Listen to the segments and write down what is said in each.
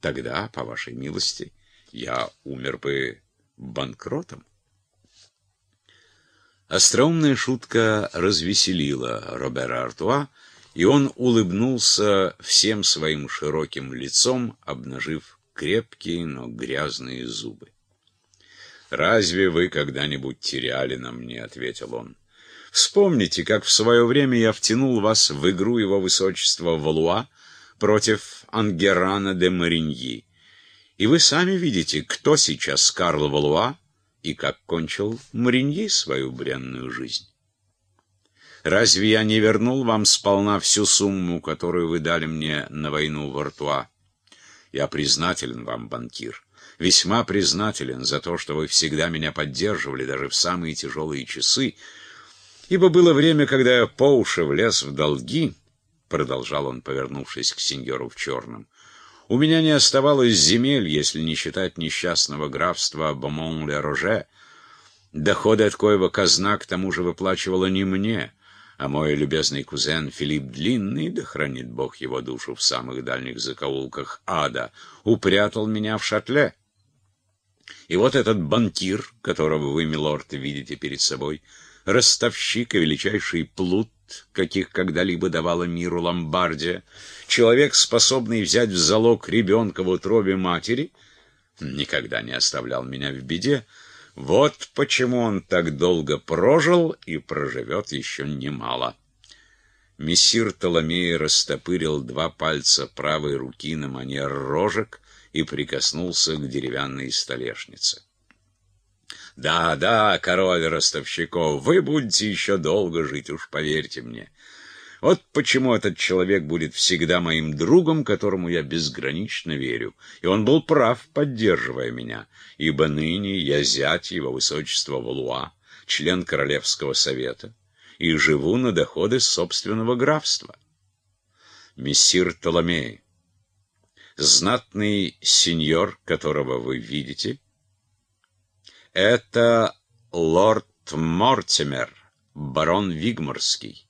Тогда, по вашей милости, я умер бы банкротом. Остроумная шутка развеселила Робера Артуа, и он улыбнулся всем своим широким лицом, обнажив крепкие, но грязные зубы. «Разве вы когда-нибудь теряли на мне?» — ответил он. «Вспомните, как в свое время я втянул вас в игру его высочества Валуа против Ангерана де Мариньи. И вы сами видите, кто сейчас Карл Валуа и как кончил Мариньи свою бренную жизнь. Разве я не вернул вам сполна всю сумму, которую вы дали мне на войну в Артуа? Я признателен вам, банкир, весьма признателен за то, что вы всегда меня поддерживали даже в самые тяжелые часы, ибо было время, когда я по уши влез в долги, — продолжал он, повернувшись к сеньору в черном, — у меня не оставалось земель, если не считать несчастного графства Бомон-ле-Роже. Доходы от коего казна к тому же выплачивала не мне, а мой любезный кузен Филипп Длинный, да хранит Бог его душу в самых дальних закоулках ада, упрятал меня в шатле. И вот этот банкир, которого вы, милорд, видите перед собой, ростовщик и величайший плут, каких когда-либо давала миру Ломбардия, человек, способный взять в залог ребенка в утробе матери, никогда не оставлял меня в беде. Вот почему он так долго прожил и проживет еще немало. Мессир Толомей растопырил два пальца правой руки на манер рожек и прикоснулся к деревянной столешнице. Да, да, король ростовщиков, вы будете еще долго жить, уж поверьте мне. Вот почему этот человек будет всегда моим другом, которому я безгранично верю. И он был прав, поддерживая меня, ибо ныне я зять его высочества Валуа, член Королевского совета, и живу на доходы собственного графства. Мессир Толомей, знатный сеньор, которого вы видите, это лорд Мортимер, барон Вигморский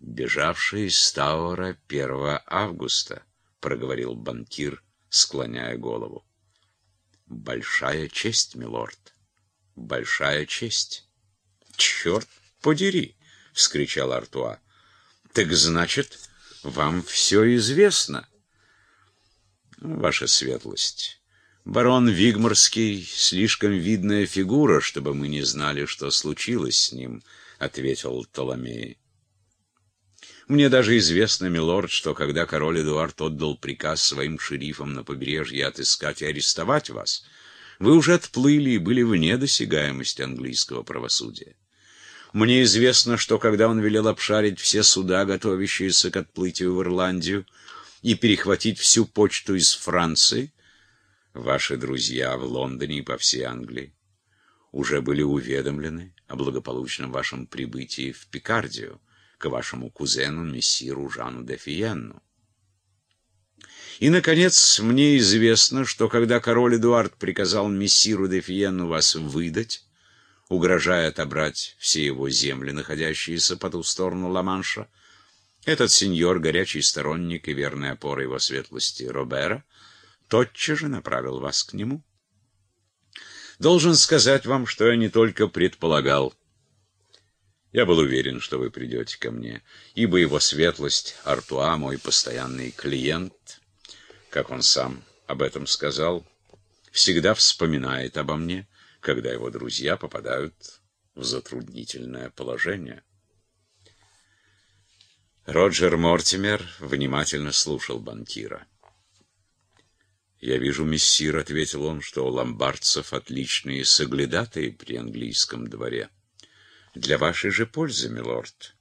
бежавший из Тауэра 1 августа, — проговорил банкир, склоняя голову. — Большая честь, милорд, большая честь. — Черт подери! — вскричал Артуа. — Так значит, вам все известно? — Ваша светлость. Барон Вигморский — слишком видная фигура, чтобы мы не знали, что случилось с ним, — ответил Толомей. Мне даже известно, милорд, что когда король Эдуард отдал приказ своим шерифам на побережье отыскать и арестовать вас, вы уже отплыли и были вне досягаемости английского правосудия. Мне известно, что когда он велел обшарить все суда, готовящиеся к отплытию в Ирландию, и перехватить всю почту из Франции, ваши друзья в Лондоне и по всей Англии уже были уведомлены о благополучном вашем прибытии в Пикардию к вашему кузену, мессиру Жану де Фиенну. И, наконец, мне известно, что когда король Эдуард приказал мессиру де Фиенну вас выдать, угрожая отобрать все его земли, находящиеся по ту сторону Ла-Манша, этот сеньор, горячий сторонник и верная опора его светлости Робера, тотчас же направил вас к нему. Должен сказать вам, что я не только предполагал, я был уверен, что вы придете ко мне, ибо его светлость Артуа, мой постоянный клиент, как он сам об этом сказал, всегда вспоминает обо мне, когда его друзья попадают в затруднительное положение. Роджер Мортимер внимательно слушал банкира. «Я вижу, мессир», — ответил он, — «что у ломбардцев отличные соглядатые при английском дворе». Для вашей же пользы, милорд.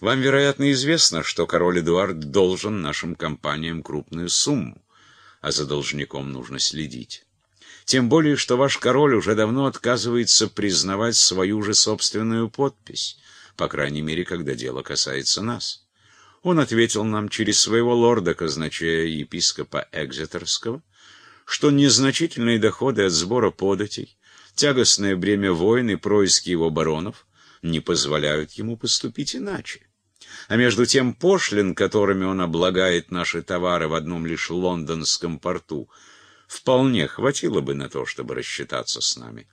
Вам, вероятно, известно, что король Эдуард должен нашим компаниям крупную сумму, а за должником нужно следить. Тем более, что ваш король уже давно отказывается признавать свою же собственную подпись, по крайней мере, когда дело касается нас. Он ответил нам через своего лорда, казначея епископа Экзетерского, что незначительные доходы от сбора податей Тягостное бремя войн и происки его баронов не позволяют ему поступить иначе. А между тем пошлин, которыми он облагает наши товары в одном лишь лондонском порту, вполне хватило бы на то, чтобы рассчитаться с нами.